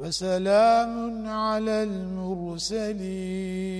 وسلام على المرسلين.